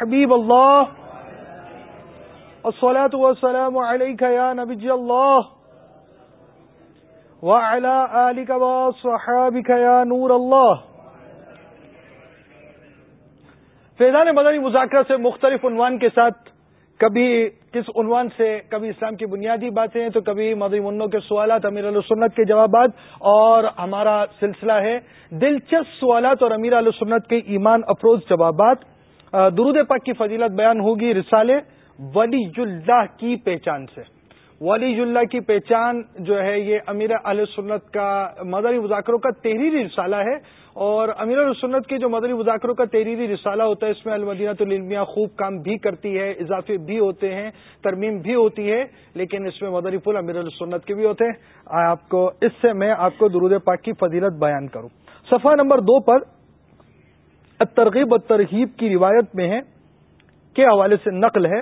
حبیب اللہ. الصلاة والسلام علیکہ یا نبی اللہ. وعلا آلک وصحابک یا نور اللہ. فیضان مدنی مذاکرہ سے مختلف عنوان کے ساتھ کبھی کس عنوان سے کبھی اسلام کی بنیادی باتیں تو کبھی مدنی منوں کے سوالات، امیر السنت کے جوابات اور ہمارا سلسلہ ہے دلچسپ سوالات اور امیر السنت کے ایمان افروز جوابات۔ درود پاک کی فضیلت بیان ہوگی رسالے ولی اللہ کی پہچان سے۔ ولی اللہ کی پہچان جو ہے یہ امیر علیہ سنت کا مدنی مذاکروں کا تحریری رسالہ ہے اور امیر السنت کے جو مدنی مذاکروں کا تحریری رسالہ ہوتا ہے، اس میں المدینہ العلمیہ خوب کام بھی کرتی ہے، اضافے بھی ہوتے ہیں، ترمیم بھی ہوتی ہے، لیکن اس میں مدنی پھول امیر السنت کے بھی ہوتے ہیں۔ آپ کو، اس سے میں آپ کو درود پاک کی فضیلت بیان کروں۔ صفحہ نمبر دو پر ترغیب و ترغیب کی روایت میں ہے، کے حوالے سے نقل ہے۔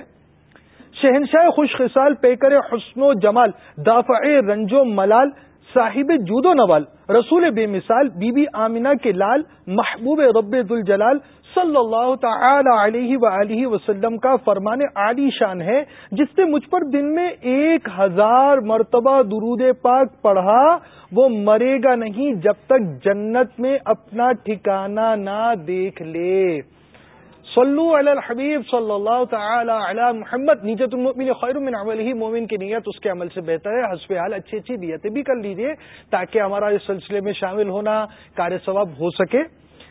شہنشاہ خوش خصال، پیکر حسن و جمال، دافع رنج و ملال، صاحب جود و نوال، رسول بے مثال، بی بی آمینہ کے لال، محبوب رب الجلال صلی اللہ تعالی علیہ وآلہ وسلم کا فرمان عالی شان ہے، جس نے مجھ پر دن میں ایک ہزار مرتبہ درود پاک پڑھا، وہ مرے گا نہیں جب تک جنت میں اپنا ٹھکانہ نہ دیکھ لے۔ صلو علی الحبیب صلی اللہ تعالی علی محمد نیت المؤمن خیر من عملہ، مومن کی نیت اس کے عمل سے بہتر ہے۔ حسب حال اچھی اچھی نیتیں بھی کر لیجیے تاکہ ہمارا اس سلسلے میں شامل ہونا کار ثواب ہو سکے۔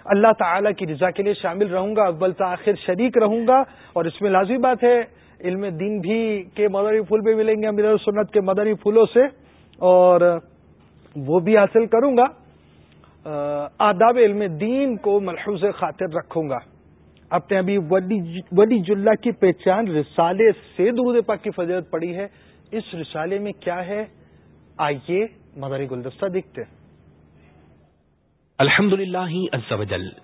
اللہ تعالی کی رضا کے لیے شامل رہوں گا، اول تاخیر شریک رہوں گا، اور اس میں لازمی بات ہے، علم دین بھی کے مدری پھول بھی ملیں گے امیر سنت کے مدری پھولوں سے، اور وہ بھی حاصل کروں گا۔ آداب علم دین کو ملحوظ خاطر رکھوں گا۔ آپ نے ابھی ولی جلہ کی پہچان رسالے سے درود پاک کی فضیلت پڑی ہے۔ اس رسالے میں کیا ہے؟ آئیے مداری گلدستہ دیکھتے ہیں۔ الحمد للہ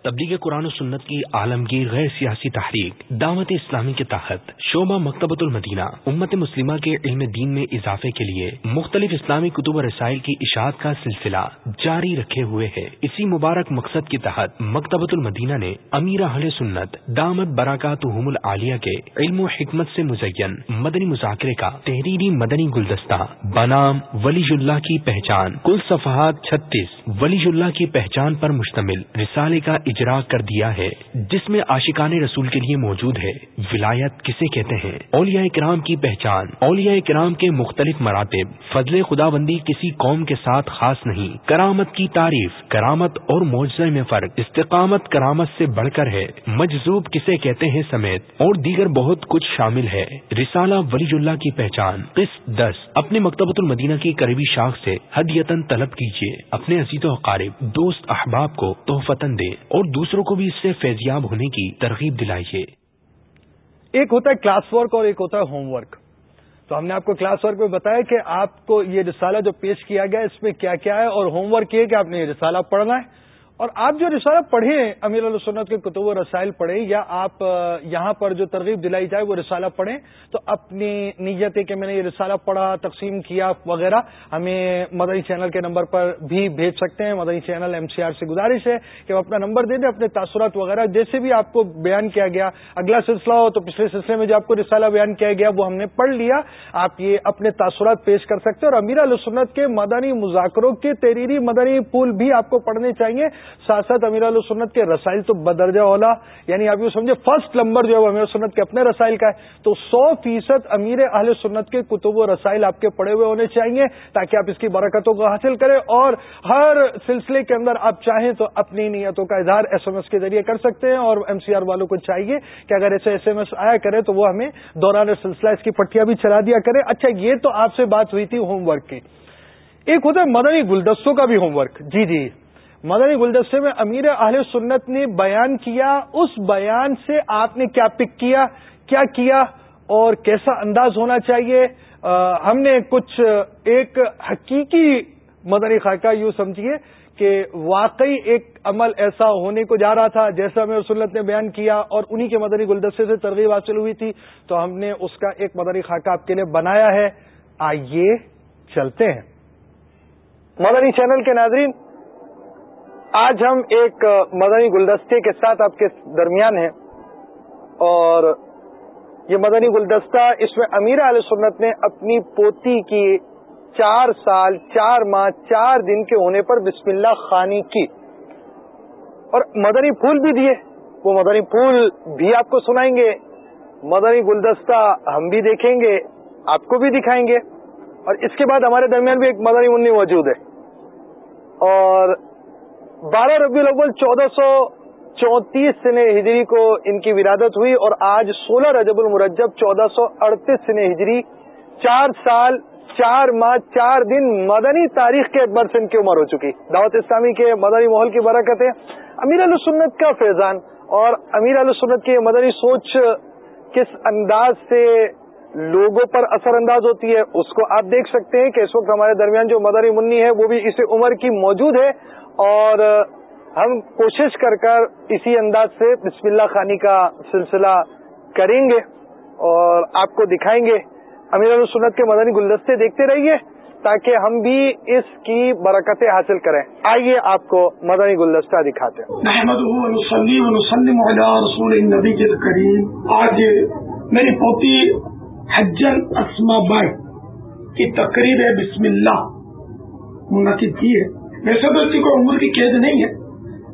تبلیغ قرآن و سنت کی عالمگیر غیر سیاسی تحریک، دعوت اسلامی کے تحت شعبہ مکتبۃ المدینہ، امت مسلمہ کے علم دین میں اضافے کے لیے مختلف اسلامی کتب و رسائل کی اشاعت کا سلسلہ جاری رکھے ہوئے ہے اسی مبارک مقصد کے تحت مکتبۃ المدینہ نے امیر اہل سنت دامت براکات العالیہ کے علم و حکمت سے مزین مدنی مذاکرے کا تحریری مدنی گلدستہ بنام ولی اللہ کی پہچان، کل صفحات چھتیس ولی اللہ کی پہچان پر مشتمل رسالے کا اجرا کر دیا ہے، جس میں عاشقان رسول کے لیے موجود ہے۔ ولایت کسے کہتے ہیں؟ اولیاء کرام کی پہچان، اولیاء کرام کے مختلف مراتب۔ فضل خدا بندی کسی قوم کے ساتھ خاص نہیں۔ کرامت کی تعریف، کرامت اور معجزے میں فرق۔ استقامت کرامت سے بڑھ کر ہے۔ مجذوب کسے کہتے ہیں سمیت اور دیگر بہت کچھ شامل ہے۔ رسالہ ولی اللہ کی پہچان۔ قسط دس۔ اپنے مکتبۃ المدینہ کی قریبی شاخ سے حدیتن طلب کیجیے اپنے عزیز و اقارب دوست احباب کو تحفتن دے اور دوسروں کو بھی اس سے فیضیاب ہونے کی ترغیب دلائیے۔ ایک ہوتا ہے کلاس ورک اور ایک ہوتا ہے ہوم ورک تو ہم نے آپ کو کلاس ورک میں بتایا کہ آپ کو یہ رسالہ جو پیش کیا گیا اس میں کیا کیا ہے اور ہوم ورک یہ کہ آپ نے یہ رسالہ پڑھنا ہے۔ اور آپ جو رسالہ پڑھیں امیر السنت کے کتب و رسائل پڑھیں یا آپ یہاں پر جو ترغیب دلائی جائے وہ رسالہ پڑھیں، تو اپنی نیت ہے کہ میں نے یہ رسالہ پڑھا، تقسیم کیا وغیرہ، ہمیں مدنی چینل کے نمبر پر بھی بھیج سکتے ہیں، مدنی چینل ایم سی آر سے گزارش ہے کہ وہ اپنا نمبر دے دیں، اپنے تاثرات وغیرہ، جیسے بھی آپ کو بیان کیا گیا، اگلا سلسلہ ہو تو پچھلے سلسلے میں جو آپ کو رسالہ بیان کیا گیا وہ ہم نے پڑھ لیا، آپ یہ اپنے تاثرات پیش کر سکتے ہیں، اور امیر السنت کے مدنی مذاکروں کے تحریری مدنی پھول بھی آپ کو پڑھنے چاہیے ساتھ ساتھ امیر سنت کے رسائل تو بدرجہ اولا یعنی آپ یہ سمجھے فرسٹ نمبر جو ہے وہ امیر سنت کے اپنے رسائل کا ہے۔ تو سو فیصد امیر اہل سنت کے کتب و رسائل آپ کے پڑے ہوئے ہونے چاہیے تاکہ آپ اس کی برکتوں کو حاصل کریں اور ہر سلسلے کے اندر آپ چاہیں تو اپنی نیتوں کا اظہار ایس ایم ایس کے ذریعے کر سکتے ہیں اور ایم سی آر والوں کو چاہیے کہ اگر ایسے ایس ایم ایس آیا کرے تو وہ ہمیں دوران سلسلہ اس کی پٹیاں بھی چلا دیا کرے۔ اچھا یہ تو آپ سے بات ہوئی تھی ہوم ورک کی۔ ایک ہوتا ہے مدنی گلدستوں کا بھی ہوم ورک جی جی۔ مدنی گلدستے میں امیر اہل سنت نے بیان کیا، اس بیان سے آپ نے کیا پک کیا کیا کیا اور کیسا انداز ہونا چاہیے؟ ہم نے کچھ ایک حقیقی مدنی خاکہ یوں سمجھیے کہ واقعی ایک عمل ایسا ہونے کو جا رہا تھا جیسا میں سنت نے بیان کیا اور انہی کے مدنی گلدستے سے ترغیب حاصل ہوئی تھی، تو ہم نے اس کا ایک مدنی خاکہ آپ کے لیے بنایا ہے۔ آئیے چلتے ہیں۔ مدنی چینل کے ناظرین آج ہم ایک مدنی گلدستے کے ساتھ آپ کے درمیان ہیں اور یہ مدنی گلدستہ اس میں امیر علیہ سنت نے اپنی پوتی کی چار سال، چار ماہ، چار دن کے ہونے پر بسم اللہ خانی کی اور مدنی پھول بھی دیے۔ وہ مدنی پھول بھی آپ کو سنائیں گے، مدنی گلدستہ ہم بھی دیکھیں گے، آپ کو بھی دکھائیں گے۔ اور اس کے بعد ہمارے درمیان بھی ایک مدنی منی موجود ہے۔ اور بارہ ربیع الاول چودہ سو چونتیس سن ہجری کو ان کی ولادت ہوئی اور آج سولہ رجب المرجب چودہ سو اڑتیس سن ہجری، چار سال، چار ماہ، چار دن، مدنی تاریخ کے اعتبار سے ان کی عمر ہو چکی۔ دعوت اسلامی کے مدنی ماحول کی برکتیں، امیر علیہ سنت کا فیضان اور امیر علیہ سنت کی مدنی سوچ کس انداز سے لوگوں پر اثر انداز ہوتی ہے، اس کو آپ دیکھ سکتے ہیں کہ اس وقت ہمارے درمیان جو مدری منی ہے، وہ بھی اسی عمر کی موجود ہے۔ اور ہم کوشش کر کر اسی انداز سے بسم اللہ خانی کا سلسلہ کریں گے اور آپ کو دکھائیں گے۔ امیر السنت کے مدنی گلدستے دیکھتے رہیے تاکہ ہم بھی اس کی برکتیں حاصل کریں۔ آئیے آپ کو مدنی گلدستہ دکھاتے ہیں۔ آج میری پوتی حجن اسما بائی کی تقریب بسم اللہ منعقد کی ہے۔ ویسے تو اسی کو عمر کی قید نہیں ہے،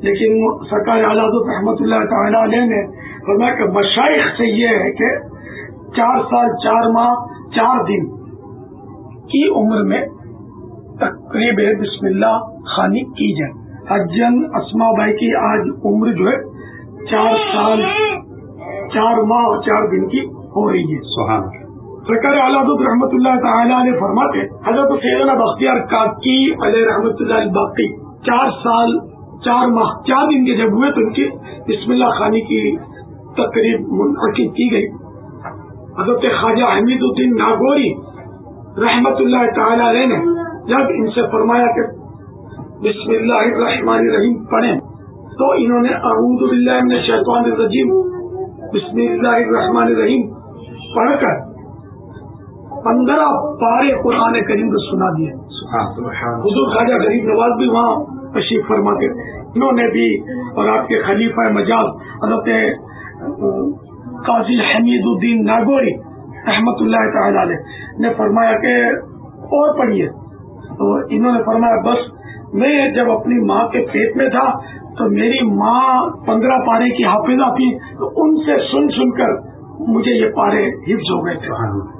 لیکن سرکار اعلیٰ رحمۃ اللہ تعالی علیہ نے فرمایا کہ مشائق سے یہ ہے کہ چار سال، چار ماہ، چار دن کی عمر میں تقریب بسم اللہ خانی کی جائے۔ حجن اسما بائی کی آج عمر جو ہے، چار سال، چار ماہ اور چار دن کی ہو رہی ہے۔ سہان سرکار اعلیٰ رحمۃ اللہ تعالیٰ نے فرماتے حضرت سیدنا بختیار کاکی، علیہ رحمۃ اللہ باقی چار سال، چار ماہ، چار دن کے جب ہوئے تو ان کی بسم اللہ خانی کی تقریب منعقد کی گئی۔ حضرت خواجہ حمید الدین ناگوری رحمت اللہ تعالی علیہ نے جب ان سے فرمایا کہ بسم اللہ الرحمن الرحیم پڑھیں، تو انہوں نے اعوذ باللہ من الشیطان الرجیم، بسم اللہ الرحمن الرحیم پڑھ کر پندرہ پارے قرآن کریم کو سنا دیے حضور خواجہ غریب نواز بھی وہاں تشریف فرماتے انہوں نے بھی اور آپ کے خلیفہ مجاز حضرت قاضی حمید الدین ناگوری رحمت اللہ تعالی علیہ نے فرمایا کہ اور پڑھیے۔ تو انہوں نے فرمایا بس میں جب اپنی ماں کے پیٹ میں تھا تو میری ماں پندرہ پارے کی حافظہ تھی تو ان سے سن سن کر مجھے یہ پارے حفظ ہو گئے تھے۔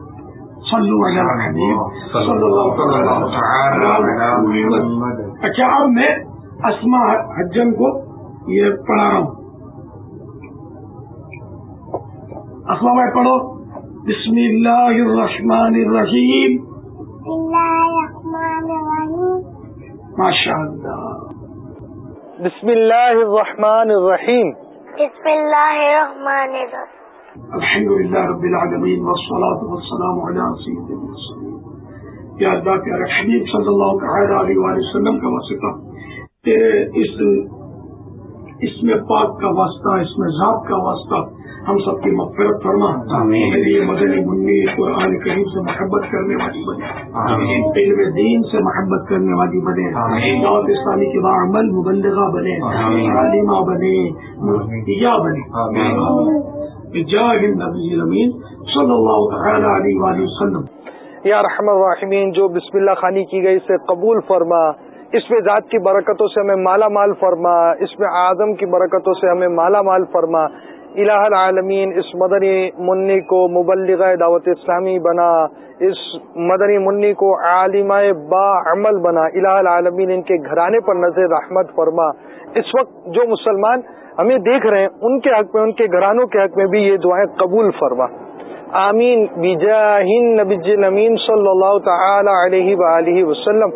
اچھا اب میں اسما حجن کو یہ پڑھا رہا ہوں. اسما میں پڑھو. بسم اللہ الرحمن الرحیم. ماشاء اللہ بسم اللہ الرحمن الرحیم. بسم اللہ الرحمن الرحیم. الحمد للہ رب العالمین والصلاة والسلام علی سید المرسلین. یا اللہ پیارے حبیب صلی اللہ تعالی علیہ وآلہ وسلم کا واسطہ تیرے اس اس میں پاک کا واسطہ اس میں ذات کا واسطہ ہم سب کی مغفرت فرما۔ میری مدنی منی قرآن کریم سے محبت کرنے والی بنے۔ علم دین سے محبت کرنے والی بنے۔ دعوت اسلامی کے بعمل مبلغہ بنے۔ عالمہ بنے۔ یا بنے۔ جاہ نبی امین صلی اللہ تعالی علیہ وآلہ وسلم. یا رحم الرحمین جو بسم اللہ خانی کی گئی سے قبول فرما، اس میں ذات کی برکتوں سے ہمیں مالا مال فرما، اس میں اعظم کی برکتوں سے ہمیں مالا مال فرما الہ العالمین، اس مدنی منی کو مبلغ دعوت اسلامی بنا، اس مدنی منی کو عالمہ با عمل بنا، الہ العالمین ان کے گھرانے پر نظر رحمت فرما۔ اس وقت جو مسلمان ہمیں دیکھ رہے ہیں، ان کے حق میں، ان کے گھرانوں کے حق میں بھی یہ دعائیں قبول فرما۔ آمین۔ نبی نمین صلی اللہ تعالی علیہ وآلہ وسلم۔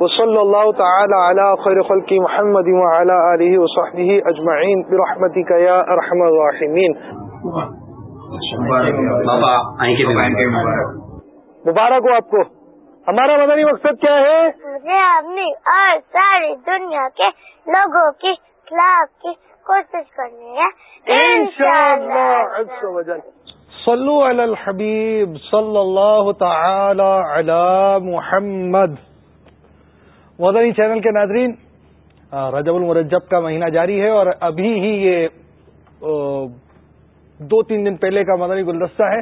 وصلی اللہ تعالی علی خیر خلق محمد وعلى آلہ وصحبہ اجمعین برحمتک یا ارحم الراحمین مبارک۔ ہو آپ کو۔ ہمارا مدنی مقصد کیا ہے؟ مجھے اپنی اور ساری دنیا کے لوگوں کی خلاف کی کوشش کرنی ہے۔ انشاءاللہ۔ صلو علی الحبیب صلی اللہ تعالی علی محمد۔ مدنی چینل کے ناظرین رجب المرجب کا مہینہ جاری ہے اور ابھی ہی یہ دو تین دن پہلے کا مدنی گلدستہ ہے۔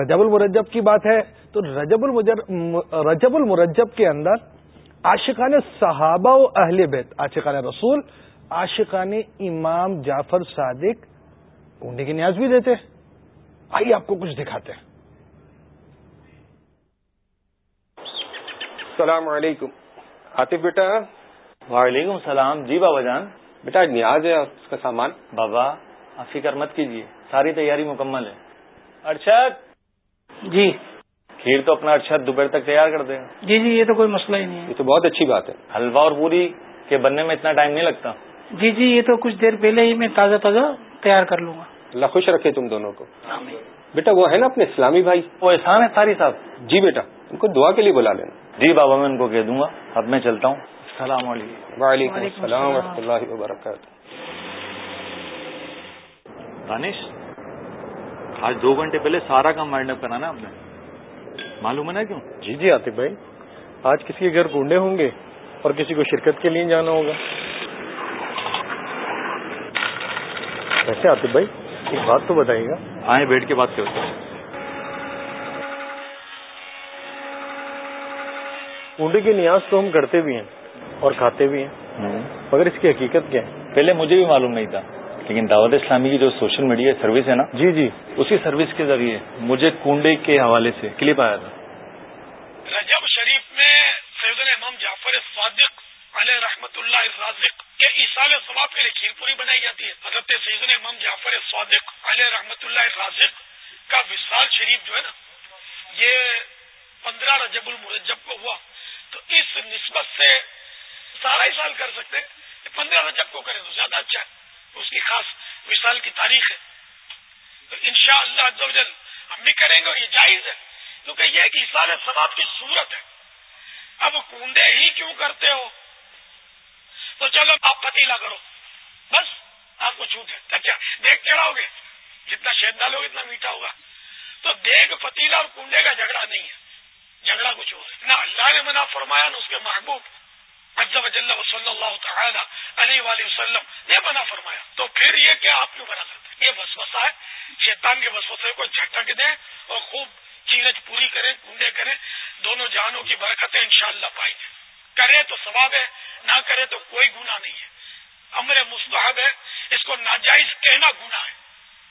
رجب المرجب کی بات ہے تو رجب رجب المرجب کے اندر عاشقان صحابہ و اہل بیت، عاشقان رسول، عاشقان امام جعفر صادق کنڈے کی نیاز بھی دیتے آئیے آپ کو کچھ دکھاتے ہیں۔ السلام علیکم۔ عاطف بیٹا وعلیکم السلام۔ جی بابا جان۔ بیٹا نیاز ہے اس کا سامان۔ بابا آپ فکر مت کیجیے ساری تیاری مکمل ہے۔ ارشد؟ جی۔ کھیر تو اپنا ارشد دوپہر تک تیار کر دے جی جی یہ تو کوئی مسئلہ ہی نہیں یہ تو بہت اچھی بات ہے۔ حلوا اور پوری کے بننے میں اتنا ٹائم نہیں لگتا۔ جی جی یہ تو کچھ دیر پہلے ہی میں تازہ تازہ تیار کر لوں گا۔ اللہ خوش رکھے تم دونوں کو۔ بیٹا وہ ہے نا اپنے اسلامی بھائی؟ وہ احسان ہے تاری صاحب۔ جی بیٹا۔ ان کو دعا کے لیے بلا لینا۔ جی بابا میں ان کو کہہ دوں گا۔ اب میں چلتا ہوں۔ السلام علیکم۔ وعلیکم السلام و اللہ وبرکاتہ۔ دانش آج دو گھنٹے پہلے سارا کام مائنڈ اپ کرانا آپ نے۔ معلوم ہے نا کیوں؟ جی جی آتے بھائی آج کسی کے گھر گونڈے ہوں گے اور کسی کو شرکت کے لیے جانا ہوگا۔ ویسے آتے بھائی ایک بات تو بتائیے گا۔ آئے بیٹھ کے بات کرتے ہیں۔ کنڈے کی نیاز تو ہم کرتے بھی ہیں اور کھاتے بھی ہیں۔ مگر اس کی حقیقت کیا ہے؟ پہلے مجھے بھی معلوم نہیں تھا لیکن دعوت اسلامی کی جو سوشل میڈیا سروس ہے نا جی جی۔ اسی سروس کے ذریعے مجھے کنڈے کے حوالے سے کلپ آیا تھا۔ رجب شریف میں سیدن امام جعفر صادق علیہ رحمت اللہ رازق کے عیسال ثواب کے لیے کھیر پوری بنائی جاتی ہے۔ حضرت سیدن امام جعفر صادق علیہ رحمت اللہ رازق کا وصال شریف جو ہے نا یہ پندرہ رجب المرجب کو ہوا۔ اس نسبت سے سارا ہی سال کر سکتے پندرہ رجب کو کریں تو زیادہ اچھا ہے۔ اس کی خاص وصال کی تاریخ ہے۔ تو ان شاء اللہ ہم بھی کریں گے اور یہ جائز ہے۔ کیونکہ یہ ایک اشار ثواب کی صورت ہے۔ اب کنڈے ہی کیوں کرتے ہو؟ تو چلو آپ پتیلا کرو۔ بس، آپ کو چھوٹ ہے۔ اچھا دیکھ چڑھاؤ گے۔ جتنا شہد ڈالو گے اتنا میٹھا ہوگا۔ تو دیکھ پتیلا اور کنڈے کا جھگڑا نہیں ہے۔ جھگڑا کچھ اور نہ اللہ نے منع فرمایا نہ اس کے محبوب صلی اللہ تعالی علیہ وآلہ وسلم نے منع فرمایا۔ تو پھر یہ کیا آپ کیوں بنا کرتے یہ وسوسہ ہے۔ شیطان کے وسوسے کو جھٹک دیں اور خوب چیرج پوری کریں کنڈے کریں، دونوں جہانوں کی برکتیں انشاءاللہ شاء پائیں گے کرے تو ثواب ہے، نہ کرے تو کوئی گناہ نہیں ہے۔ امر مستحب ہے، اس کو ناجائز کہنا گناہ ہے۔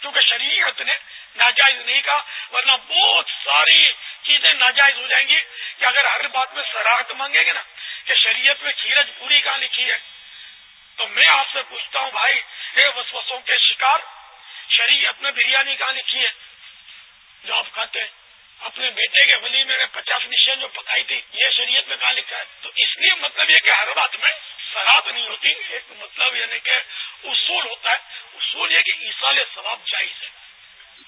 کیونکہ شریعت نے ناجائز نہیں کہا، ورنہ بہت ساری چیزیں ناجائز ہو جائیں گی کہ اگر ہر بات میں سراہت مانگے گے نا کہ شریعت میں کھیرج پوری کہاں لکھی ہے۔ تو میں آپ سے پوچھتا ہوں بھائی یہ وسوسوں کے شکار، شریعت میں بریانی کہاں لکھی ہے۔ جو آپ کھاتے ہیں، اپنے بیٹے کے ولی میں پچاس نشین جو پکائی تھی، یہ شریعت میں کہاں لکھا ہے۔ تو اس لیے مطلب یہ کہ ہر بات میں سرات نہیں ہوتی۔ ایک مطلب یعنی کہ اصول ہوتا ہے۔ اصول یہ کہ عیسال ثواب جائز ہے۔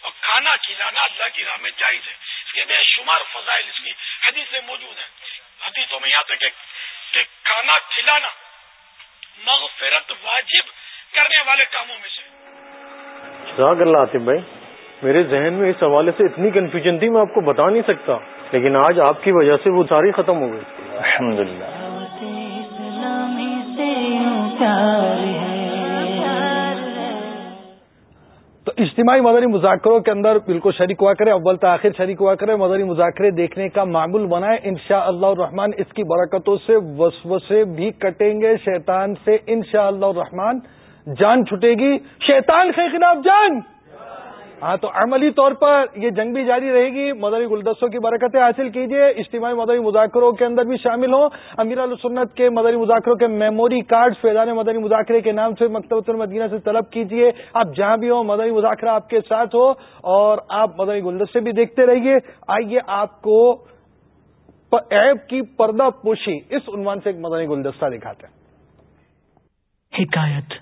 اور کھانا کھلانا اللہ کی راہ میں جائز ہے۔ اس کے بے شمار فضائل اس کی حدیث موجود ہیں۔ حدیثوں میں یہاں تک کہ کھانا کھلانا مغفرت واجب کرنے والے کاموں میں سے۔ اللہ آتے بھائی میرے ذہن میں اس حوالے سے اتنی کنفیوژن تھی میں آپ کو بتا نہیں سکتا۔ لیکن آج آپ کی وجہ سے وہ ساری ختم ہو گئی۔ الحمد للہ تو اجتماعی مدری مذاکروں کے اندر بالکل شریک ہوا کرے اول تاخیر شریک ہوا کرے مدری مذاکرے دیکھنے کا معمول بنائے ان شاء اللہ الرحمان اس کی برکتوں سے وسوسے بھی کٹیں گے۔ شیطان سے ان شاء اللہ الرحمان جان چھٹے گی۔ شیطان کے خلاف جان! ہاں تو عملی طور پر یہ جنگ بھی جاری رہے گی۔ مدری گلدستوں کی برکتیں حاصل کیجیے اجتماعی مدری مذاکروں کے اندر بھی شامل ہوں۔ امیر السنت کے مدری مذاکروں کے میموری کارڈ فیضان مدری مذاکرے کے نام سے مکتبۃ المدینہ سے طلب کیجیے آپ جہاں بھی ہوں مدری مذاکرہ آپ کے ساتھ ہو اور آپ مدری گلدستے بھی دیکھتے رہیے۔ آئیے آپ کو ایپ کی پردہ پوشی اس عنوان سے ایک مدنی گلدستہ دکھاتے ہیں۔ حکایت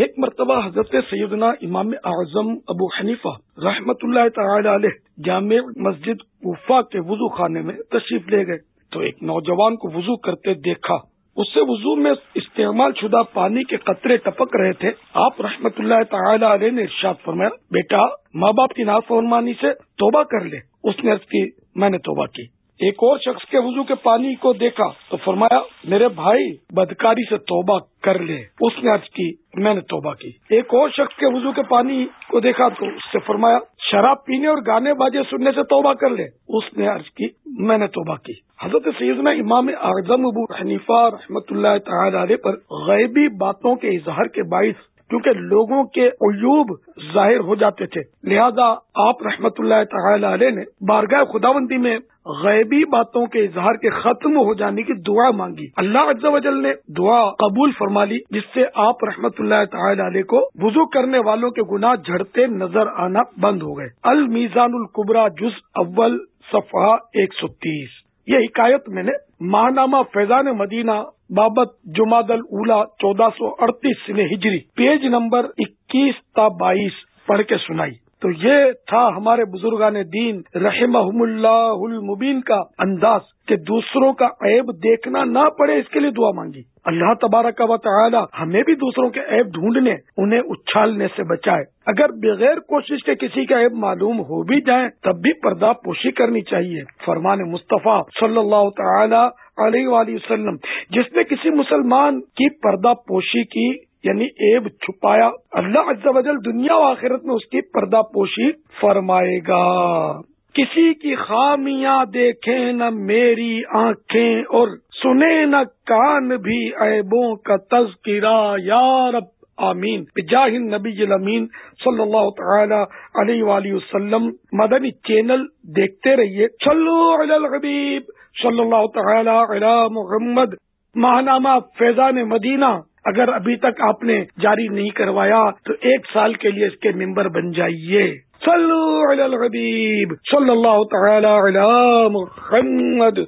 ایک مرتبہ حضرت سیدنا امام اعظم ابو حنیفہ رحمت اللہ تعالی علیہ جامع مسجد کوفہ کے وضو خانے میں تشریف لے گئے۔ تو ایک نوجوان کو وضو کرتے دیکھا۔ اس سے وضو میں استعمال شدہ پانی کے قطرے ٹپک رہے تھے۔ آپ رحمت اللہ تعالی علیہ نے ارشاد فرمایا، بیٹا، ماں باپ کی نافرمانی سے توبہ کر لے۔ اس نے کی، میں نے توبہ کی۔ ایک اور شخص کے وضو کے پانی کو دیکھا تو فرمایا، میرے بھائی، بدکاری سے توبہ کر لے۔ اس نے عرض کی، میں نے توبہ کی۔ ایک اور شخص کے وضو کے پانی کو دیکھا تو اس سے فرمایا، شراب پینے اور گانے باجے سننے سے توبہ کر لے۔ اس نے عرض کی، میں نے توبہ کی۔ حضرت سیدنا امام اعظم ابو حنیفہ رحمۃ اللہ تعالی علیہ پر غیبی باتوں کے اظہار کے باعث کیونکہ لوگوں کے عیوب ظاہر ہو جاتے تھے۔ لہذا آپ رحمت اللہ تعالی علیہ نے بارگاہ خداوندی میں غیبی باتوں کے اظہار کے ختم ہو جانے کی دعا مانگی۔ اللہ عز و جل نے دعا قبول فرما لی، جس سے آپ رحمت اللہ تعالی علیہ کو وضو کرنے والوں کے گناہ جھڑتے نظر آنا بند ہو گئے۔ المیزان القبرا جز اول، صفحہ ایک سو تیس۔ یہ حکایت میں نے ماہنامہ فیضان مدینہ بابت جماعت الا چودہ سو اڑتیس ہجری، پیج نمبر اکیس تا بائیس پڑھ کے سنائی۔ تو یہ تھا ہمارے بزرگان دین رحم اللہ المبین کا انداز کہ دوسروں کا عیب دیکھنا نہ پڑے اس کے لیے دعا مانگی۔ اللہ تبارک و تعالی ہمیں بھی دوسروں کے عیب ڈھونڈنے، انہیں اچھالنے سے بچائے۔ اگر بغیر کوشش کے کسی کا عیب معلوم ہو بھی جائے، تب بھی پردہ پوشی کرنی چاہیے۔ فرمان مصطفیٰ صلی اللہ تعالی علیہ وآلہ وسلم، جس نے کسی مسلمان کی پردہ پوشی کی یعنی ایب چھپایا، اللہ عز و جل دنیا و آخرت میں اس کی پردہ پوشی فرمائے گا۔ کسی کی خامیاں دیکھیں نہ میری آنکھیں اور سنے نہ کان بھی عیبوں کا تذکرہ۔ یا رب، آمین۔ بجاہ نبی الامین صلی اللہ تعالی علیہ وآلہ وسلم، مدنی چینل دیکھتے رہیے۔ چلو علی الحبیب صلی اللہ تعالی علی محمد۔ ماہنامہ فیضان مدینہ۔ اگر ابھی تک آپ نے جاری نہیں کروایا تو ایک سال کے لیے اس کے ممبر بن جائیے۔ صلو علی الحبیب، صلی اللہ تعالی علی محمد۔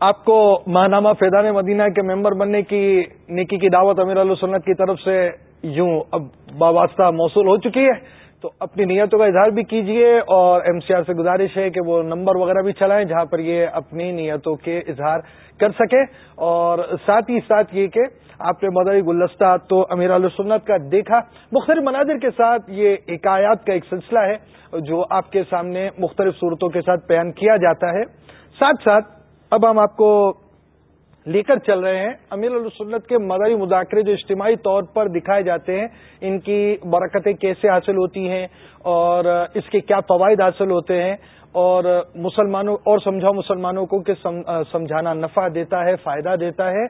آپ کو ماہنامہ فیضان مدینہ کے ممبر بننے کی نیکی کی دعوت امیر علیہ سنت کی طرف سے یوں اب باواسطہ موصول ہو چکی ہے۔ تو اپنی نیتوں کا اظہار بھی کیجیے اور ایم سی آر سے گزارش ہے کہ وہ نمبر وغیرہ بھی چلائیں جہاں پر یہ اپنی نیتوں کے اظہار کر سکے اور ساتھ ہی ساتھ یہ کہ آپ نے مدری گلدستہ تو امیر علیہ سنت کا دیکھا۔ مختلف مناظر کے ساتھ یہ حکایات کا ایک سلسلہ ہے جو آپ کے سامنے مختلف صورتوں کے ساتھ بیان کیا جاتا ہے۔ ساتھ ساتھ اب ہم آپ کو لے کر چل رہے ہیں۔ امیر السنت کے مدری مذاکرے جو اجتماعی طور پر دکھائے جاتے ہیں، ان کی برکتیں کیسے حاصل ہوتی ہیں اور اس کے کیا فوائد حاصل ہوتے ہیں اور مسلمانوں اور سمجھاؤ مسلمانوں کو کہ سمجھانا نفع دیتا ہے، فائدہ دیتا ہے۔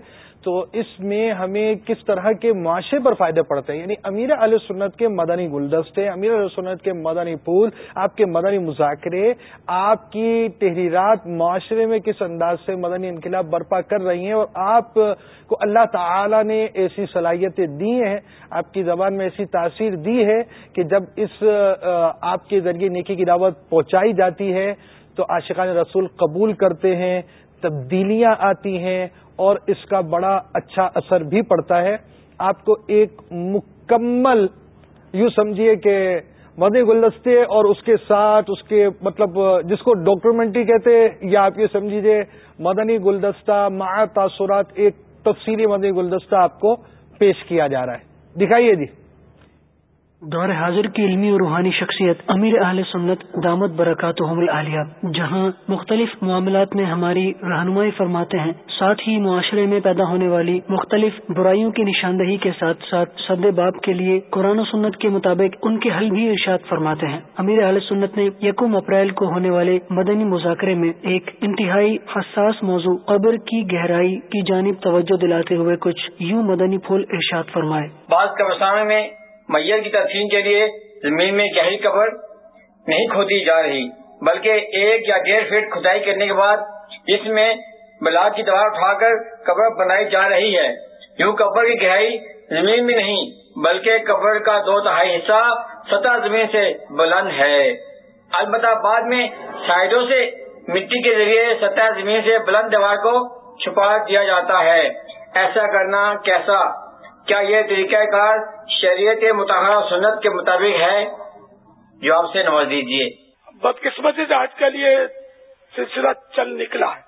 تو اس میں ہمیں کس طرح کے معاشرے پر فائدے پڑتے ہیں؟ یعنی امیر علیہ سنت کے مدنی گلدستے، امیر علیہ سنت کے مدنی پھول، آپ کے مدنی مذاکرے، آپ کی تحریرات معاشرے میں کس انداز سے مدنی انقلاب برپا کر رہی ہیں اور آپ کو اللہ تعالی نے ایسی صلاحیتیں دی ہیں، آپ کی زبان میں ایسی تاثیر دی ہے کہ جب اس آپ کے ذریعے نیکی کی دعوت پہنچائی جاتی ہے تو عاشقان رسول قبول کرتے ہیں، تبدیلیاں آتی ہیں اور اس کا بڑا اچھا اثر بھی پڑتا ہے۔ آپ کو ایک مکمل، یوں سمجھیے کہ مدنی گلدستے اور اس کے ساتھ اس کے مطلب جس کو ڈاکومنٹری کہتے یا آپ یہ سمجھیے مدنی گلدستہ مع تاثرات، ایک تفصیلی مدنی گلدستہ آپ کو پیش کیا جا رہا ہے۔ دکھائیے جی۔ دور حاضر کی علمی اور روحانی شخصیت امیر اہل سنت دامت برکات العالیہ۔ جہاں مختلف معاملات میں ہماری رہنمائی فرماتے ہیں، ساتھ ہی معاشرے میں پیدا ہونے والی مختلف برائیوں کی نشاندہی کے ساتھ ساتھ سد باب کے لیے قرآن و سنت کے مطابق ان کے حل بھی ارشاد فرماتے ہیں۔ امیر اہل سنت نے یکم اپریل کو ہونے والے مدنی مذاکرے میں ایک انتہائی حساس موضوع قبر کی گہرائی کی جانب توجہ دلاتے ہوئے کچھ یوں مدنی پھول ارشاد فرمائے۔ بعض میں میت کی تدفین کے لیے زمین میں گہری قبر نہیں کھودی جا رہی، بلکہ ایک یا ڈیڑھ فٹ کھدائی کرنے کے بعد اس میں بلاک کی دوا اٹھا کر قبر بنائی جا رہی ہے۔ یوں قبر کی گہرائی زمین میں نہیں، بلکہ قبر کا دو تہائی حصہ سطح زمین سے بلند ہے۔ البتہ بعد میں سائڈوں سے مٹی کے ذریعے سطح زمین سے بلند دیوار کو چھپا دیا جاتا ہے۔ ایسا کرنا کیسا؟ کیا یہ طریقہ کار شریعت متحرہ سنت کے مطابق ہے؟ جو آپ سے نواز دیجیے بدقسمتی سے آج کل یہ سلسلہ چل نکلا ہے۔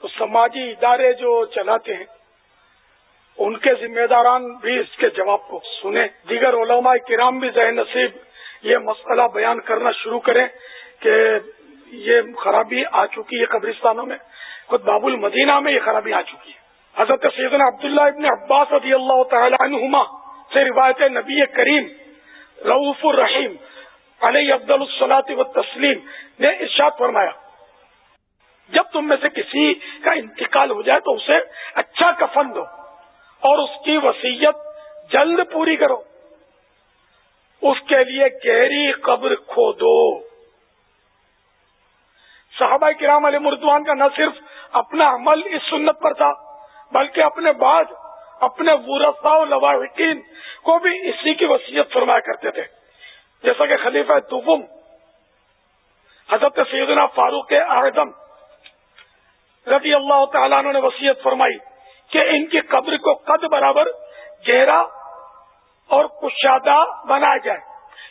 تو سماجی ادارے جو چلاتے ہیں، ان کے ذمہ داران بھی اس کے جواب کو سنیں۔ دیگر علماء کرام بھی ذہن نصیب یہ مسئلہ بیان کرنا شروع کریں کہ یہ خرابی آ چکی ہے قبرستانوں میں۔ خود باب المدینہ میں یہ خرابی آ چکی ہے۔ حضرت سیدنا عبداللہ ابن عباس رضی اللہ تعالی عنہما سے روایت نبی کریم رعف الرحیم علیہ عبد الصلاط و تسلیم نے ارشاد فرمایا، جب تم میں سے کسی کا انتقال ہو جائے تو اسے اچھا کفن دو اور اس کی وسیعت جلد پوری کرو۔ اس کے لیے گہری قبر کھو دو صحابہ کرام علیہ مردوان کا نہ صرف اپنا عمل اس سنت پر تھا بلکہ اپنے بعد اپنے ورثا و لواحقین کو بھی اسی کی وصیت فرمایا کرتے تھے۔ جیسا کہ خلیفہ دوم حضرت سیدنا فاروق اعظم رضی اللہ تعالیٰ نے وصیت فرمائی کہ ان کی قبر کو قد برابر گہرا اور کشادہ بنایا جائے۔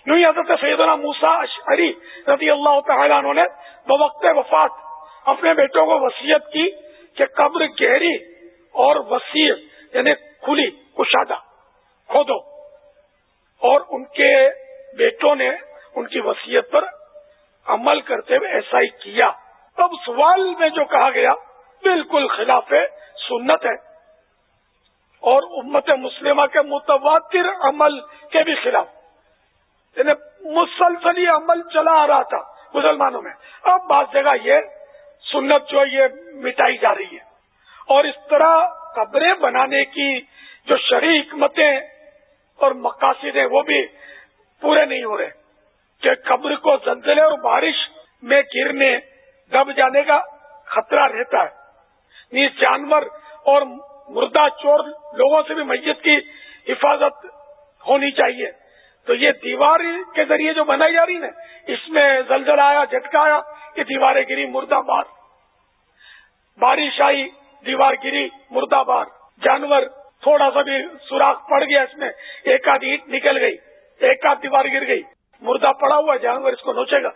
یوں ہی حضرت سیدنا موسا اشعری رضی اللہ تعالیٰ نے بوقت وفات اپنے بیٹوں کو وسیعت کی کہ قبر گہری اور وسیع یعنی کھلی، کشادہ، کھودو۔ اور ان کے بیٹوں نے ان کی وسیعت پر عمل کرتے ہوئے ایسا ہی کیا۔ تب سوال میں جو کہا گیا، بالکل خلاف سنت ہے۔ اور امت مسلمہ کے متواتر عمل کے بھی خلاف۔ یعنی مسلسل یہ عمل چلا آ رہا تھا مسلمانوں میں۔ اب بعض جگہ یہ سنت جو ہے، یہ مٹائی جا رہی ہے۔ اور اس طرح قبریں بنانے کی جو شرح حکمتیں اور مقاصد ہیں وہ بھی پورے نہیں ہو رہے کہ قبر کو زلزلے اور بارش میں گرنے، دب جانے کا خطرہ رہتا ہے۔ نیز جانور اور مردہ چور لوگوں سے بھی میت کی حفاظت ہونی چاہیے۔ تو یہ دیوار کے ذریعے جو بنائی جا رہی نا، اس میں زلزلہ آیا، جھٹکا آیا، یہ دیواریں گری، مردہ بار۔ بارش آئی دیوار گری مردہ بار جانور، تھوڑا سا بھی سوراخ پڑ گیا اس میں۔ ایک آدھ اینٹ نکل گئی، ایک آدھ دیوار گر گئی۔ مردہ پڑا ہوا جانور اس کو نوچے گا۔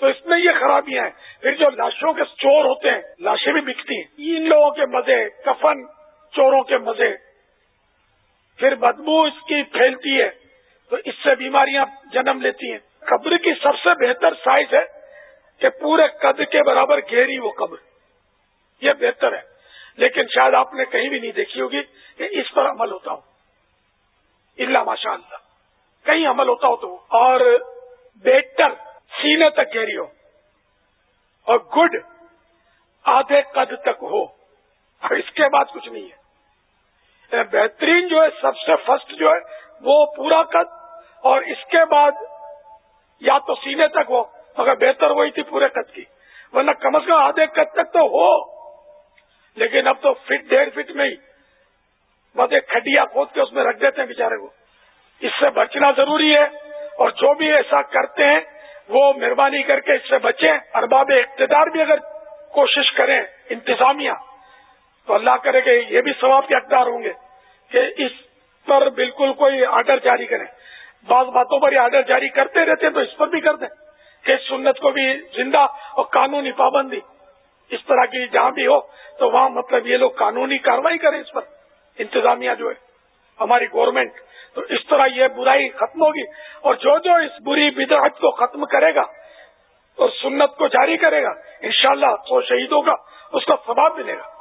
تو اس میں یہ خرابیاں ہیں۔ پھر جو لاشوں کے چور ہوتے ہیں، لاشیں بھی بکتی ہیں۔ ان لوگوں کے مزے، کفن چوروں کے مزے۔ پھر بدبو اس کی پھیلتی ہے، تو اس سے بیماریاں جنم لیتی ہیں۔ قبر کی سب سے بہتر سائز ہے کہ پورے قد کے برابر گہری وہ قبر۔ یہ بہتر ہے۔ لیکن شاید آپ نے کہیں بھی نہیں دیکھی ہوگی کہ اس پر عمل ہوتا ہو۔ اللہ ماشاء اللہ۔ کہیں عمل ہوتا ہو تو۔ اور بیٹر سینے تک گہری ہو۔ اور گڈ آدھے قد تک ہو۔ اور اس کے بعد کچھ نہیں ہے۔ بہترین جو ہے، سب سے فرسٹ جو ہے، وہ پورا قد۔ اور اس کے بعد یا تو سینے تک ہو، مگر بہتر وہی تھی پورے قد کی۔ ورنہ کم از کم آدھے قد تک تو ہو۔ لیکن اب تو فٹ ڈیڑھ فٹ میں ہی بس ایک کھڈیا کھود کے اس میں رکھ دیتے ہیں بےچارے کو۔ اس سے بچنا ضروری ہے اور جو بھی ایسا کرتے ہیں، وہ مہربانی کر کے اس سے بچیں۔ ارباب اقتدار بھی اگر کوشش کریں، انتظامیہ، تو اللہ کرے کہ یہ بھی ثواب کے اقدار ہوں گے کہ اس پر بالکل کوئی آرڈر جاری کریں۔ بعض باتوں پر یہ آرڈر جاری کرتے رہتے ہیں تو اس پر بھی کر دیں کہ سنت کو بھی زندہ اور قانونی پابندی اس طرح کی جہاں بھی ہو، تو وہاں مطلب یہ لوگ قانونی کاروائی کریں اس پر۔ انتظامیہ جو ہے، ہماری گورنمنٹ تو اس طرح یہ برائی ختم ہوگی اور جو جو اس بری بدعت کو ختم کرے گا اور سنت کو جاری کرے گا، انشاءاللہ شاء اللہ شہیدوں کا اس کا ثباب ملے گا۔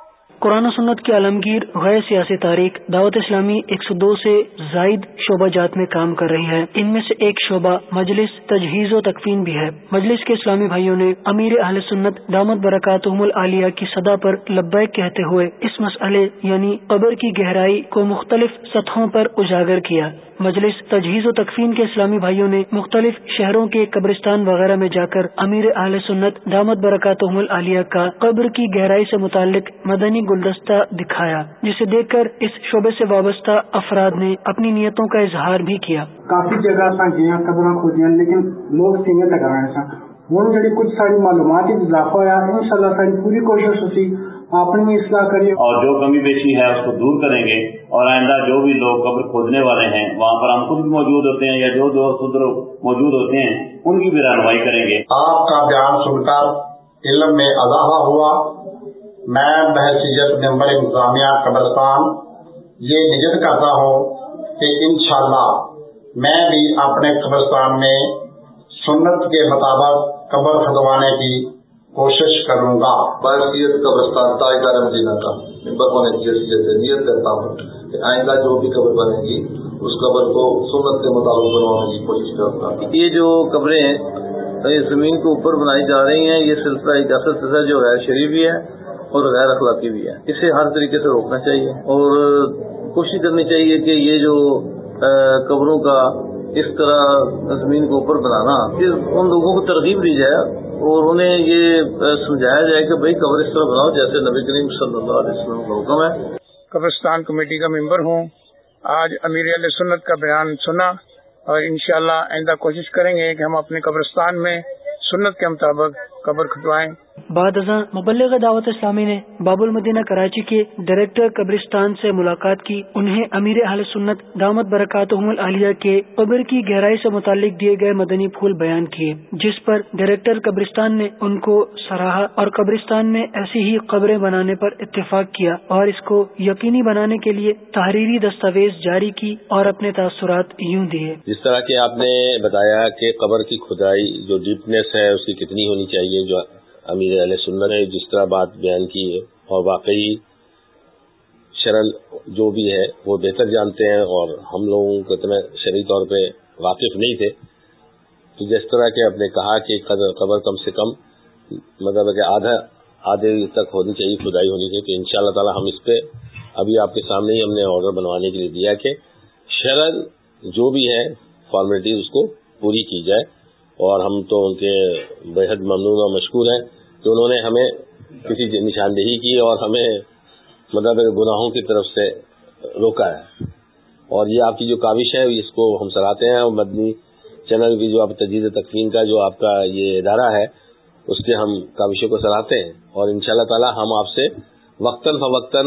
قرآن و سنت کے عالمگیر غیر سیاسی تاریخ دعوت اسلامی ایک سو دو سے زائد شعبہ جات میں کام کر رہی ہے۔ ان میں سے ایک شعبہ مجلس تجہیز و تکفین بھی ہے۔ مجلس کے اسلامی بھائیوں نے امیر اہل سنت دامت برکات العالیہ کی صدا پر لبیک کہتے ہوئے اس مسئلے یعنی قبر کی گہرائی کو مختلف سطحوں پر اجاگر کیا۔ مجلس تجہیز و تکفین کے اسلامی بھائیوں نے مختلف شہروں کے قبرستان وغیرہ میں جا کر امیر اہل سنت دامت برکات عالیہ کا قبر کی گہرائی سے متعلق مدنی گلدستہ دکھایا جسے دیکھ کر اس شعبے سے وابستہ افراد نے اپنی نیتوں کا اظہار بھی کیا۔ کافی جگہ قبر کھودیاں لیکن لوگ سینے تک آئے سن ہوں جی کچھ ساری معلومات اضافہ ہوا ان شاء اللہ ساری پوری کوشش ہوتی اپنی اصلاح کریے۔ اور جو کمی بیشی ہے اس کو دور کریں گے۔ اور آئندہ جو بھی لوگ قبر کھودنے والے ہیں وہاں پر ہم خود بھی موجود ہوتے ہیں یا جو دوست موجود ہوتے ہیں ان کی بھی رہنمائی کریں گے۔ آپ کا بیان سن کر علم میں اضافہ ہوا۔ میں بحثیت ممبر انتظامیہ قبرستان یہ نجت کرتا ہوں کہ انشاءاللہ میں بھی اپنے قبرستان میں سنت کے مطابق قبر کھدوانے کی کوشش کروں گا۔ بحثیت قبرستان تائیدار مدینہ کا ممبر ہونے کی حیثیت سے نیت کرتا ہوں کہ آئندہ جو بھی قبر بنے گی اس قبر کو سنت کے مطابق بنوانے کی کوشش کروں گا۔ یہ جو قبریں ہیں زمین کے اوپر بنائی جا رہی ہیں یہ سلسلہ ایک اصل سلسلہ جو غیر شریف بھی ہے۔ اور غیر اخلاقی بھی ہے۔ اسے ہر طریقے سے روکنا چاہیے اور کوشش کرنی چاہیے کہ یہ جو قبروں کا اس طرح زمین کو اوپر بنانا ان لوگوں کو ترغیب دی جائے اور انہیں یہ سمجھایا جائے کہ بھائی قبر اس طرح بناؤ جیسے نبی کریم صلی اللہ علیہ وسلم کا حکم ہے۔ قبرستان کمیٹی کا ممبر ہوں۔ آج امیر علیہ سنت کا بیان سنا اور انشاءاللہ آئندہ کوشش کریں گے کہ ہم اپنے قبرستان میں سنت کے مطابق قبر کھٹوائیں۔ بعد ازاں مبلغ دعوت اسلامی نے باب المدینہ کراچی کے ڈائریکٹر قبرستان سے ملاقات کی، انہیں امیر اہل سنت دامت برکات العالیہ کے قبر کی گہرائی سے متعلق دیے گئے مدنی پھول بیان کیے، جس پر ڈائریکٹر قبرستان نے ان کو سراہا اور قبرستان میں ایسی ہی قبریں بنانے پر اتفاق کیا اور اس کو یقینی بنانے کے لیے تحریری دستاویز جاری کی اور اپنے تاثرات یوں دیے۔ جس طرح کہ آپ نے بتایا کہ قبر کی کھدائی جو ڈیپنیس ہے، اس کی کتنی ہونی چاہیے، جو امیر علیہ سنت نے جس طرح بات بیان کی ہے، اور واقعی شرل جو بھی ہے، وہ بہتر جانتے ہیں، اور ہم لوگوں کو اتنا شرعی طور پہ واقف نہیں تھے۔ تو جس طرح کہ آپ نے کہا کہ قبر کم سے کم مطلب کہ آدھا آدھے تک ہونی چاہیے، کھدائی ہونی چاہیے، تو ان شاء اللہ تعالیٰ ہم اس پہ ابھی آپ کے سامنے ہی ہم نے آرڈر بنوانے کے لیے دیا کہ شرل جو بھی ہے فارمیلٹیز اس کو پوری کی جائے۔ اور ہم تو ان کے بےحد ممنون اور مشکور ہیں کہ انہوں نے ہمیں کسی نشاندہی کی اور ہمیں مطلب گناہوں کی طرف سے روکا ہے۔ اور یہ آپ کی جو کاوش ہے، اس کو ہم سراہتے ہیں۔ اور مدنی چینل کی جو آپ تجدید تقسیم کا جو آپ کا یہ ادارہ ہے، اس کے ہم کاوشوں کو سراہتے ہیں۔ اور ان شاء اللہ تعالی ہم آپ سے وقتاً فوقتاً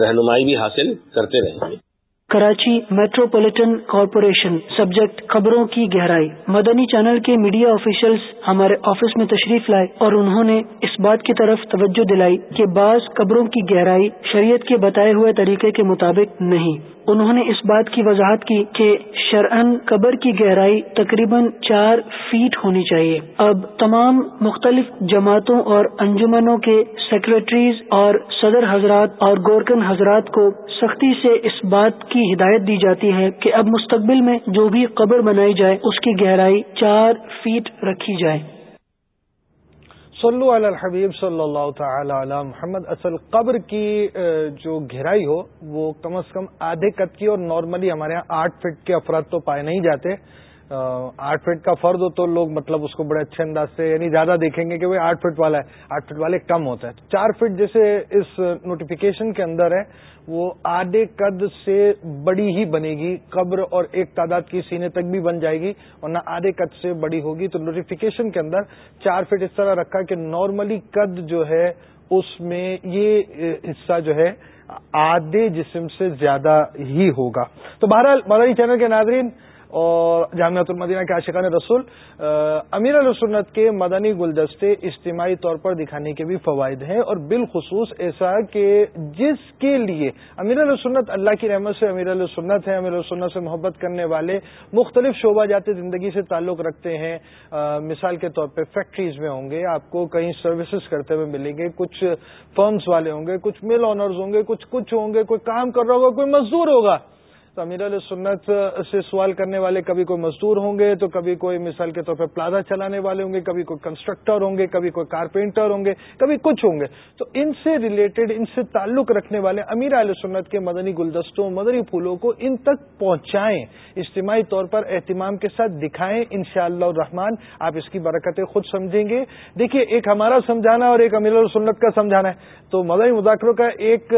رہنمائی بھی حاصل کرتے رہیں گے۔ کراچی میٹروپولیٹن کارپوریشن، سبجیکٹ خبروں کی گہرائی۔ مدنی چینل کے میڈیا آفیشلز ہمارے آفس میں تشریف لائے اور انہوں نے اس بات کی طرف توجہ دلائی کہ بعض قبروں کی گہرائی شریعت کے بتائے ہوئے طریقے کے مطابق نہیں۔ انہوں نے اس بات کی وضاحت کی کہ شرعن قبر کی گہرائی تقریباً چار فیٹ ہونی چاہیے۔ اب تمام مختلف جماعتوں اور انجمنوں کے سیکرٹریز اور صدر حضرات اور گورکن حضرات کو سختی سے اس بات کی ہدایت دی جاتی ہے کہ اب مستقبل میں جو بھی قبر بنائی جائے، اس کی گہرائی چار فیٹ رکھی جائے۔ صلو علی الحبیب صلی اللہ تعالی علی محمد۔ اصل قبر کی جو گہرائی ہو، وہ کم از کم آدھے قد کی اور نارملی ہمارے یہاں آٹھ فٹ کے افراد تو پائے نہیں جاتے۔ آٹھ فٹ کا فرد ہو تو لوگ مطلب اس کو بڑے اچھے انداز سے یعنی زیادہ دیکھیں گے کہ وہ آٹھ فٹ والا ہے۔ آٹھ فٹ والے کم ہوتا ہے۔ چار فٹ جیسے اس نوٹیفیکیشن کے اندر ہے، وہ آدھے قد سے بڑی ہی بنے گی۔ قبر اور ایک تعداد کی سینے تک بھی بن جائے گی اور نہ آدھے قد سے بڑی ہوگی۔ تو نوٹیفیکیشن کے اندر چار فٹ اس طرح رکھا کہ نارملی قد جو ہے، اس میں یہ حصہ جو ہے، آدھے جسم سے زیادہ ہی ہوگا۔ تو بہرحال مداری چینل کے ناظرین اور جامعۃ المدینہ کے عاشقان رسول امیر السنت کے مدنی گلدستے اجتماعی طور پر دکھانے کے بھی فوائد ہیں اور بالخصوص ایسا کہ جس کے لیے امیر السنت اللہ کی رحمت سے امیر السنت ہے امیر السنت سے محبت کرنے والے مختلف شعبہ جاتی زندگی سے تعلق رکھتے ہیں مثال کے طور پہ فیکٹریز میں ہوں گے، آپ کو کہیں سروسز کرتے ہوئے ملیں گے، کچھ فرمز والے ہوں گے، کچھ مل آنرز ہوں گے، کچھ کچھ ہوں گے، کوئی کام کر رہا ہوگا، کوئی مزدور ہوگا۔ امیر علیہ سنت سے سوال کرنے والے کبھی کوئی مزدور ہوں گے تو کبھی کوئی مثال کے طور پہ پلازا چلانے والے ہوں گے، کبھی کوئی کنسٹرکٹر ہوں گے، کبھی کوئی کارپینٹر ہوں گے، کبھی کچھ ہوں گے۔ تو ان سے ریلیٹڈ ان سے تعلق رکھنے والے امیر علیہ سنت کے مدنی گلدستوں، مدنی پھولوں کو ان تک پہنچائیں، اجتماعی طور پر اہتمام کے ساتھ دکھائیں ان شاء اللہ الرحمان آپ اس کی برکتیں خود سمجھیں گے۔ دیکھیے، ایک ہمارا سمجھانا اور ایک امیر السنت کا سمجھانا ہے۔ تو مدنی مذاکروں کا ایک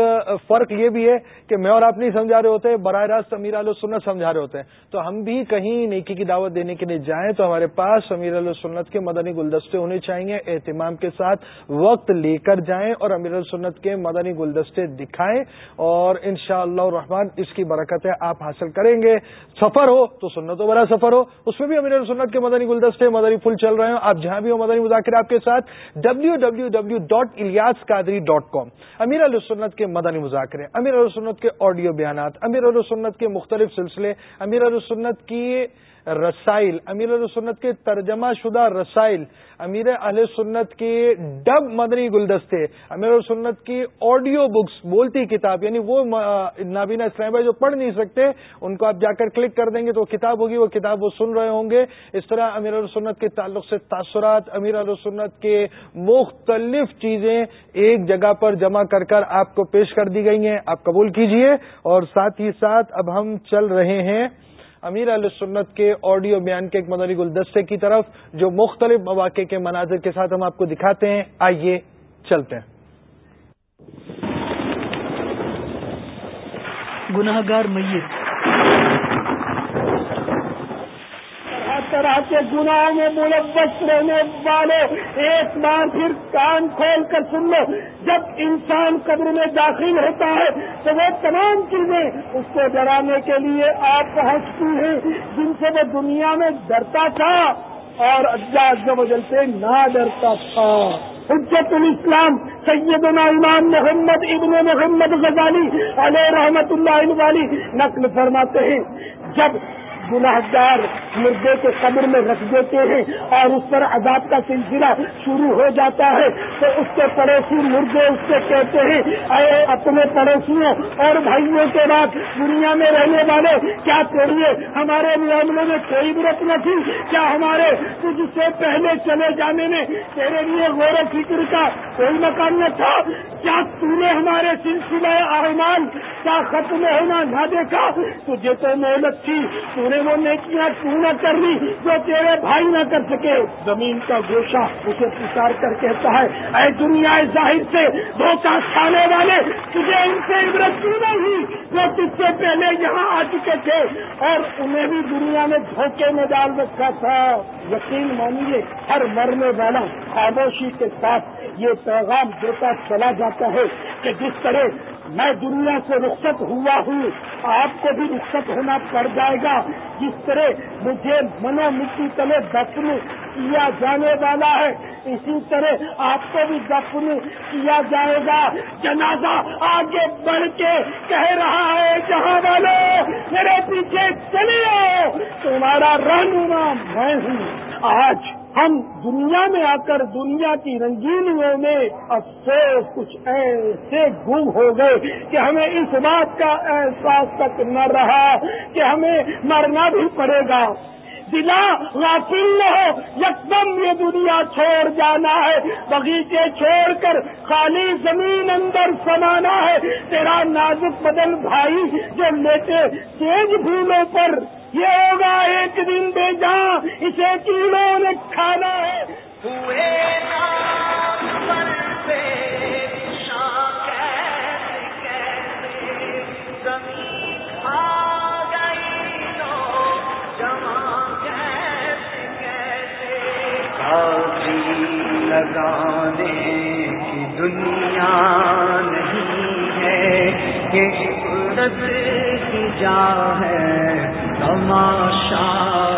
فرق یہ بھی ہے کہ میں اور آپ نہیں سمجھا رہے ہوتے، براہ راست امیر علیہ سنت سمجھا رہے ہوتے ہیں۔ تو ہم بھی کہیں نیکی کی دعوت دینے کے لیے جائیں تو ہمارے پاس امیر علیہ سنت کے مدنی گلدستے ہونے چاہیے اہتمام کے ساتھ وقت لے کر جائیں اور امیر سنت کے مدنی گلدستے دکھائیں۔ اور ان شاء اللہ رحمان اس کی برکتیں آپ حاصل کریں گے۔ سفر ہو تو سنت و بڑا سفر ہو۔ اس میں بھی امیر سنت کے مدنی گلدستے، مدنی پھول چل رہے ہیں۔ آپ جہاں بھی ہو مدنی مذاکر آپ کے ساتھ W W W dot Ilyas Qadri dot com امیر علیہ سنت کے مدنی مذاکرے، امیر علیہ سنت کے آڈیو بیانات، امیر علیہ سنت کے مختلف سلسلے امیر سنت کی رسائل، امیر سنت کے ترجمہ شدہ رسائل، امیر اہل سنت کے ڈب مدنی گلدستے، امیر سنت کی آڈیو بکس بولتی کتاب یعنی وہ نابینا اسلام بھائی جو پڑھ نہیں سکتے، ان کو آپ جا کر کلک کر دیں گے تو وہ کتاب ہوگی، وہ کتاب وہ سن رہے ہوں گے۔ اس طرح امیر سنت کے تعلق سے تاثرات، امیر سنت کے مختلف چیزیں ایک جگہ پر جمع کر کر آپ کو پیش کر دی گئی ہیں، آپ قبول کیجیے۔ اور ساتھ ہی ساتھ اب ہم چل رہے ہیں امیر علیہ سنت کے آڈیو بیان کے ایک مدنی گلدستے کی طرف جو مختلف مواقع کے مناظر کے ساتھ ہم آپ کو دکھاتے ہیں، آئیے چلتے ہیں۔ گناہ گار میت طرح کے گناہوں میں ملوث رہنے والے، ایک بار پھر کان کھول کر سن لو، جب انسان قبر میں داخل ہوتا ہے، تو وہ تمام چیزیں اس کو ڈرانے کے لیے آپ پہنچتی ہیں، جن سے وہ دنیا میں ڈرتا تھا اور اللہ وجل سے نہ ڈرتا تھا۔ حجت الاسلام، سیدنا امام محمد ابن محمد غزالی علیہ رحمت اللہ والی نقل فرماتے ہیں، جب گناہ گار مردے کے قبر میں رکھ دیتے ہیں اور اس پر عذاب کا سلسلہ شروع ہو جاتا ہے تو اس کے پڑوسی مردے اس سے کہتے ہیں، اے اپنے پڑوسیوں اور بھائیوں کے بعد دنیا میں رہنے والے، کیا کریے ہمارے معاملے میں کوئی برت نہ تھی؟ کیا ہمارے تجھ سے پہلے چلے جانے میں تیرے لیے غور و فکر کا کوئی مکان نہ تھا؟ کیا تو نے ہمارے سلسلہ احمان کا ختم ہونا نہ دیکھا؟ تجھے تو محنت تھی، تو نے وہ نیکیاں تو نہ کر لی جو تیرے بھائی نہ کر سکے؟ زمین کا گوشہ اسے پسار کر کہتا ہے، اے دنیا ظاہر سے دھوکہ کھانے والے، تجھے ان سے عبرت کیوں نہیں جو تجھ سے پہلے یہاں آ چکے تھے۔ اور انہیں بھی دنیا میں دھوکے میں ڈال رکھا تھا۔ یقین مانیے، ہر مرنے والا خاموشی کے ساتھ یہ پیغام دیتا چلا جاتا ہے کہ جس طرح میں دنیا سے رخصت ہوا ہوں، آپ کو بھی رخصت ہونا پڑ جائے گا۔ جس طرح مجھے منو مٹی تلے دفن کیا جانے والا ہے، اسی طرح آپ کو بھی دفن کیا جائے گا۔ جنازہ آگے بڑھ کے کہہ رہا ہے، جہاں والے میرے پیچھے چلے تمہارا رہنما میں ہوں۔ آج ہم دنیا میں آ کر دنیا کی رنگینیوں میں افسوس کچھ ایسے گم ہو گئے۔ کہ ہمیں اس بات کا احساس تک نہ رہا کہ ہمیں مرنا بھی پڑے گا۔ دلا غافل نہ ہو، یکدم یہ دنیا چھوڑ جانا ہے۔ بغیچے چھوڑ کر خالی زمین اندر سمانا ہے۔ تیرا نازک بدن بھائی جو لیتے تیز بھولوں پر، یہ ہوگا ایک دن دے جا اسے کیڑوں نے کھانا ہے۔ لگانے کی دنیا نہیں ہے یہ قدرت کی جا ہے تماشا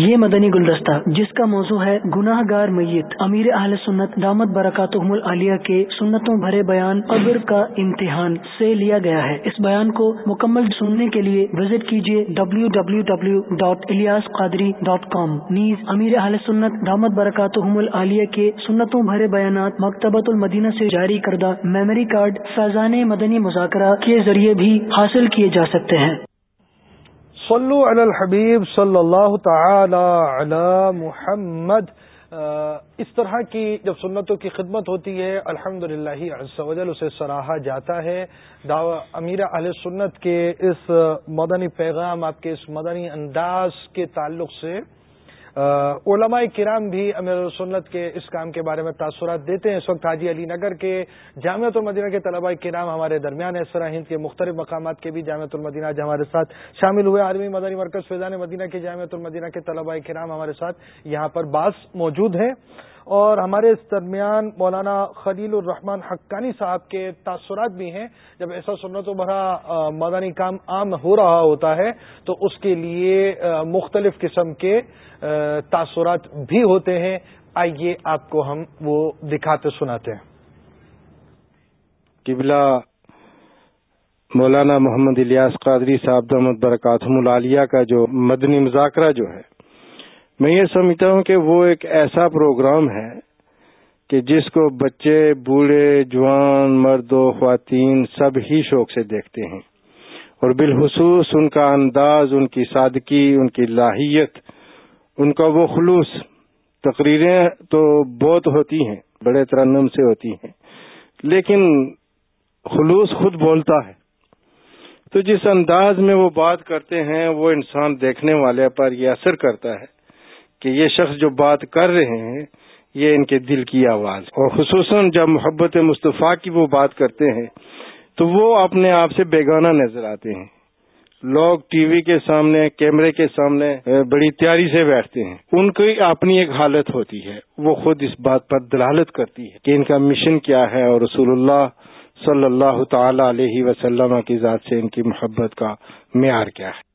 یہ مدنی گلدستہ جس کا موضوع ہے گناہ گار میت۔ امیر اہل سنت دامت برکات العالیہ کے سنتوں بھرے بیان عبر کا امتحان سے لیا گیا ہے۔ اس بیان کو مکمل سننے کے لیے وزٹ کیجیے W W W dot Ilyas Qadri dot com نیز امیر اہل سنت دامت برکات العالیہ کے سنتوں بھرے بیانات مکتبۃ المدینہ سے جاری کردہ میموری کارڈ فیضان مدنی مذاکرہ کے ذریعے بھی حاصل کیے جا سکتے ہیں۔ صلو علی الحبیب صلی اللہ تعالی علی محمد۔ اس طرح کی جب سنتوں کی خدمت ہوتی ہے الحمد للہ اسے سراہا جاتا ہے۔ امیر اہل سنت کے اس مدنی پیغام، آپ کے اس مدنی انداز کے تعلق سے علماء کرام بھی امیر سنت کے اس کام کے بارے میں تاثرات دیتے ہیں۔ اس وقت حاجی علی نگر کے جامعۃ المدینہ کے طلباء کرام ہمارے درمیان اس سرا ہند کے مختلف مقامات کے بھی جامعۃ المدینہ آج ہمارے ساتھ شامل ہوئے۔ عالمی مدنی مرکز فیضان مدینہ کے جامعۃ المدینہ کے طلباء کرام ہمارے ساتھ یہاں پر بعض موجود ہیں۔ اور ہمارے اس درمیان مولانا خلیل الرحمان حقانی صاحب کے تاثرات بھی ہیں۔ جب ایسا سنت و بھرا مدنی کام عام ہو رہا ہوتا ہے، تو اس کے لیے مختلف قسم کے تاثرات بھی ہوتے ہیں۔ آئیے آپ کو ہم وہ دکھاتے سناتے ہیں۔ قبلہ مولانا محمد الیاس قادری صاحب دمت برکاتم العالیہ کا جو مدنی مذاکرہ جو ہے میں یہ سمجھتا ہوں کہ وہ ایک ایسا پروگرام ہے کہ جس کو بچے، بوڑھے، جوان، مرد و خواتین سب ہی شوق سے دیکھتے ہیں اور بالخصوص ان کا انداز، ان کی سادگی، ان کی لاہیت ان کا وہ خلوص تقریریں تو بہت ہوتی ہیں، بڑے ترنم سے ہوتی ہیں، لیکن خلوص خود بولتا ہے۔ تو جس انداز میں وہ بات کرتے ہیں، وہ انسان دیکھنے والے پر یہ اثر کرتا ہے۔ کہ یہ شخص جو بات کر رہے ہیں، یہ ان کے دل کی آواز۔ اور خصوصاً جب محبت مصطفیٰ کی وہ بات کرتے ہیں، تو وہ اپنے آپ سے بیگانہ نظر آتے ہیں۔ لوگ ٹی وی کے سامنے، کیمرے کے سامنے بڑی تیاری سے بیٹھتے ہیں۔ ان کی اپنی ایک حالت ہوتی ہے۔ وہ خود اس بات پر دلالت کرتی ہے کہ ان کا مشن کیا ہے اور رسول اللہ صلی اللہ تعالی علیہ وسلم کی ذات سے ان کی محبت کا معیار کیا ہے۔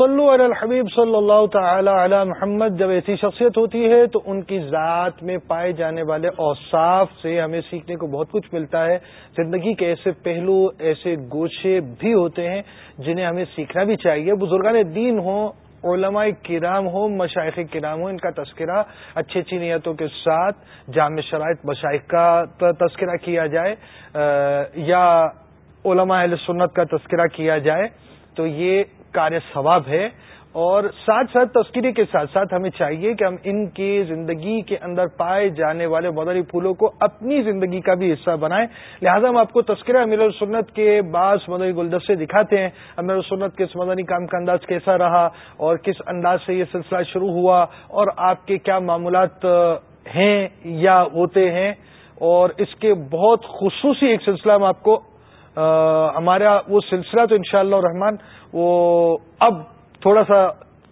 صلو علی الحبیب صلی اللہ تعالی علی محمد، جب ایسی شخصیت ہوتی ہے تو ان کی ذات میں پائے جانے والے اوصاف سے ہمیں سیکھنے کو بہت کچھ ملتا ہے۔ زندگی کے ایسے پہلو، ایسے گوشے بھی ہوتے ہیں جنہیں ہمیں سیکھنا بھی چاہیے۔ بزرگان دین ہوں، علماء کرام ہو مشائق کرام ہو ان کا تذکرہ اچھی اچھی نیتوں کے ساتھ جامع شرائط مشائق کا تذکرہ کیا جائے یا علماء اہل سنت کا تذکرہ کیا جائے۔ تو یہ کار ثواب ہے اور ساتھ ساتھ تذکری کے ساتھ ساتھ ہمیں چاہیے کہ ہم ان کی زندگی کے اندر پائے جانے والے مدری پھولوں کو اپنی زندگی کا بھی حصہ بنائیں۔ لہٰذا ہم آپ کو تذکرہ امیر السنت کے بعض مدری گلدستے دکھاتے ہیں۔ امیر السنت کے اس مدنی کام کا انداز کیسا رہا اور کس انداز سے یہ سلسلہ شروع ہوا اور آپ کے کیا معاملات ہیں یا ہوتے ہیں۔ اور اس کے بہت خصوصی ایک سلسلہ ہم آپ کو ہمارا وہ سلسلہ تو انشاءاللہ شاء رحمان، وہ اب تھوڑا سا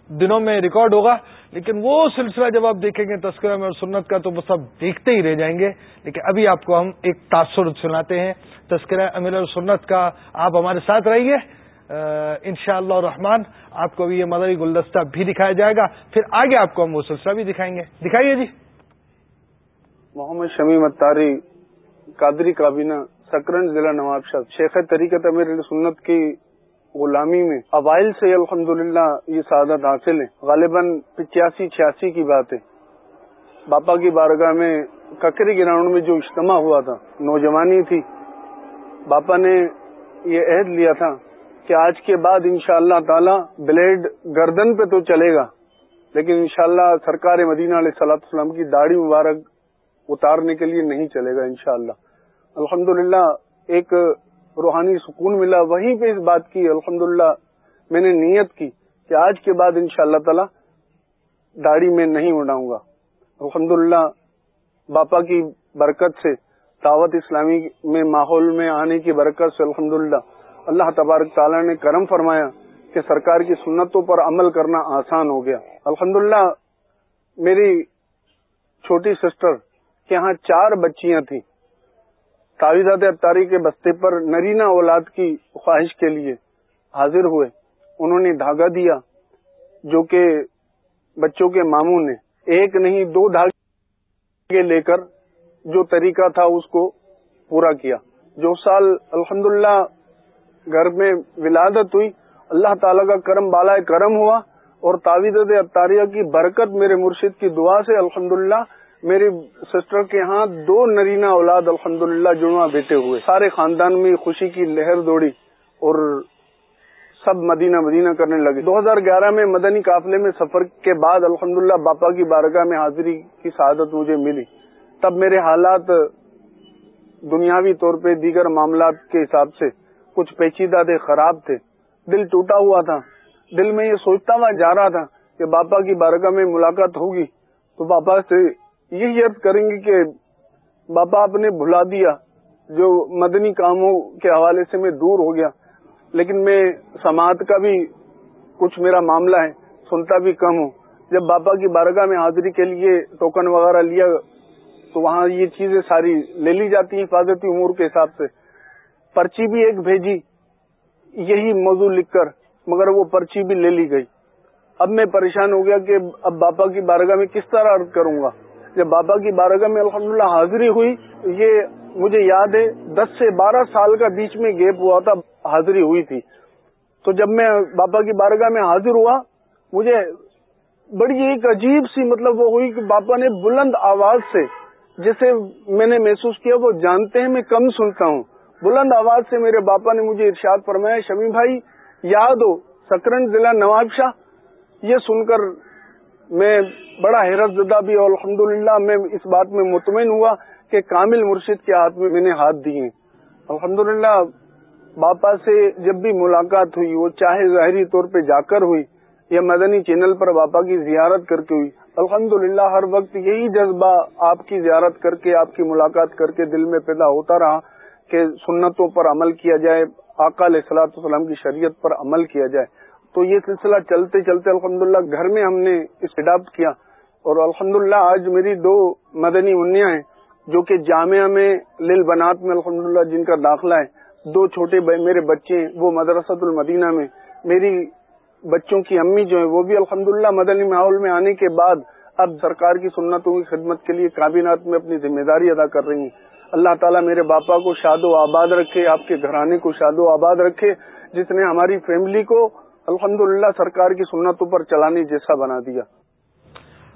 دنوں میں ریکارڈ ہوگا، لیکن وہ سلسلہ جب آپ دیکھیں گے تذکرہ میں اور سنت کا، تو وہ سب دیکھتے ہی رہ جائیں گے۔ لیکن ابھی آپ کو ہم ایک تاثر سناتے ہیں۔ تذکرہ امیر اور سنت کا، آپ ہمارے ساتھ رہیے۔ ان شاء اللہ رحمان، آپ کو بھی یہ مدری گلدستہ بھی دکھایا جائے گا۔ پھر آگے آپ کو ہم وہ سلسلہ بھی دکھائیں گے۔ دکھائیے جی۔ محمد شمی متاری قادری کابینہ سکرن ضلع نواب شاہ شیخ طریقت امیر سنت کی غلامی میں اوائل سے الحمد یہ سعادت حاصل ہے۔ غالباً پچاسی، چھیاسی کی بات ہے۔ باپا کی بارگاہ میں ککری گراؤنڈ میں جو اجتماع ہوا تھا، نوجوانی تھی، باپا نے یہ عہد لیا تھا کہ آج کے بعد ان شاء اللہ تعالی بلیڈ گردن پہ تو چلے گا، لیکن انشاءاللہ سرکار مدینہ علیہ صلاح السلام کی داڑھی مبارک اتارنے کے لیے نہیں چلے گا انشاءاللہ۔ الحمدللہ ایک روحانی سکون ملا، وہیں پہ اس بات کی الحمد میں نے نیت کی کہ آج کے بعد ان شاء اللہ تعالی داڑھی میں نہیں اڑاؤں گا۔ الحمد باپا کی برکت سے، دعوت اسلامی میں، ماحول میں آنے کی برکت سے الحمد اللہ تبارک تعالیٰ نے کرم فرمایا کہ سرکار کی سنتوں پر عمل کرنا آسان ہو گیا۔ الحمد میری چھوٹی سسٹر کے یہاں چار بچیاں تھیں۔ تعویذات اتاری کے بستے پر نرینا اولاد کی خواہش کے لیے حاضر ہوئے۔ انہوں نے دھاگا دیا جو کہ بچوں کے ماموں نے۔ ایک نہیں، دو دھاگے لے کر جو طریقہ تھا اس کو پورا کیا۔ جو سال الحمد گھر میں ولادت ہوئی، اللہ تعالی کا کرم بالا کرم ہوا اور تعویذات اتاریہ کی برکت میرے مرشد کی دعا سے الحمد میری سسٹر کے ہاں دو نرینا اولاد الحمد للہ جڑواں بیٹے ہوئے، سارے خاندان میں خوشی کی لہر دوڑی اور سب مدینہ مدینہ کرنے لگے۔ دو ہزار گیارہ میں مدنی قافلے میں سفر کے بعد الحمد باپا کی بارگاہ میں حاضری کی سعادت مجھے ملی۔ تب میرے حالات دنیاوی طور پہ دیگر معاملات کے حساب سے کچھ پیچیدہ تھے خراب تھے۔ دل ٹوٹا ہوا تھا۔ دل میں یہ سوچتا ہوا جا رہا تھا کہ باپا کی بارگاہ میں ملاقات ہوگی تو باپا سے یہی عرض کریں گے کہ باپا آپ نے بھلا دیا جو مدنی کاموں کے حوالے سے میں دور ہو گیا، لیکن میں سماعت کا بھی کچھ میرا معاملہ ہے، سنتا بھی کم ہوں۔ جب باپا کی بارگاہ میں حاضری کے لیے ٹوکن وغیرہ لیا، تو وہاں یہ چیزیں ساری لے لی جاتی ہیں حفاظتی امور کے حساب سے۔ پرچی بھی ایک بھیجی، یہی موضوع لکھ کر، مگر وہ پرچی بھی لے لی گئی۔ اب میں پریشان ہو گیا کہ اب باپا کی بارگاہ میں کس طرح عرض کروں گا؟ جب بابا کی بارگاہ میں الحمدللہ حاضری ہوئی، یہ مجھے یاد ہے، دس سے بارہ سال کا بیچ میں گیپ ہوا تھا، حاضری ہوئی تھی۔ تو جب میں باپا کی بارگاہ میں حاضر ہوا، مجھے بڑی ایک عجیب سی مطلب وہ ہوئی کہ باپا نے بلند آواز سے جیسے میں نے محسوس کیا، وہ جانتے ہیں، میں کم سنتا ہوں۔ بلند آواز سے میرے باپا نے مجھے ارشاد فرمایا شمی بھائی، یاد ہو سکرن ضلع نواب شاہ، یہ سن کر میں بڑا حیرت زدہ بھی اور الحمد میں اس بات میں مطمئن ہوا کہ کامل مرشد کے ہاتھ میں میں نے ہاتھ دیے۔ الحمد باپا سے جب بھی ملاقات ہوئی، وہ چاہے ظاہری طور پہ جا کر ہوئی یا مدنی چینل پر باپا کی زیارت کر کے ہوئی۔ الحمد ہر وقت یہی جذبہ آپ کی زیارت کر کے، آپ کی ملاقات کر کے دل میں پیدا ہوتا رہا کہ سنتوں پر عمل کیا جائے، آقا علیہ السلاۃ والسلام کی شریعت پر عمل کیا جائے۔ تو یہ سلسلہ چلتے چلتے الحمد گھر میں ہم نے اس اڈاپٹ کیا اور الحمد آج میری دو مدنی منیا ہیں جو کہ جامعہ میں لل بنات میں الحمد جن کا داخلہ ہے، دو چھوٹے میرے بچے ہیں، وہ مدرسۃ المدینہ میں، میری بچوں کی امی جو ہیں وہ بھی الحمد مدنی ماحول میں آنے کے بعد اب سرکار کی سنتوں کی خدمت کے لیے کابینات میں اپنی ذمہ داری ادا کر رہی ہیں۔ اللہ تعالیٰ میرے باپا کو شاد و آباد رکھے، آپ کے گھرانے کو شاد و آباد رکھے، جس نے ہماری فیملی کو الحمد سرکار کی سنتوں پر چلانے جیسا بنا دیا۔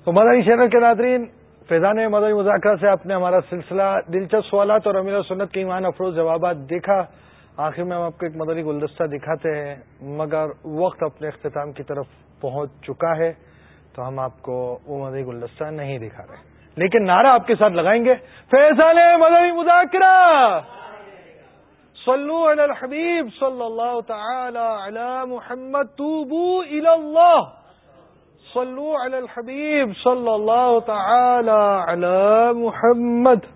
تو مدنی چینل کے ناظرین، فیضان مدنی مذاکرہ سے آپ نے ہمارا سلسلہ دلچسپ سوالات اور امیر سنت کے ایمان افروز جوابات دیکھا۔ آخر میں ہم آپ کو ایک مدنی گلدستہ دکھاتے ہیں، مگر وقت اپنے اختتام کی طرف پہنچ چکا ہے، تو ہم آپ کو وہ مدنی گلدستہ نہیں دکھا رہے۔ لیکن نعرہ آپ کے ساتھ لگائیں گے۔ فیصل مدنی مذاکرہ! صلو علی الحبیب صلی اللہ تعالی علی محمد توبو الی اللہ صلو علی الحبیب صلی اللہ تعالی علی محمد.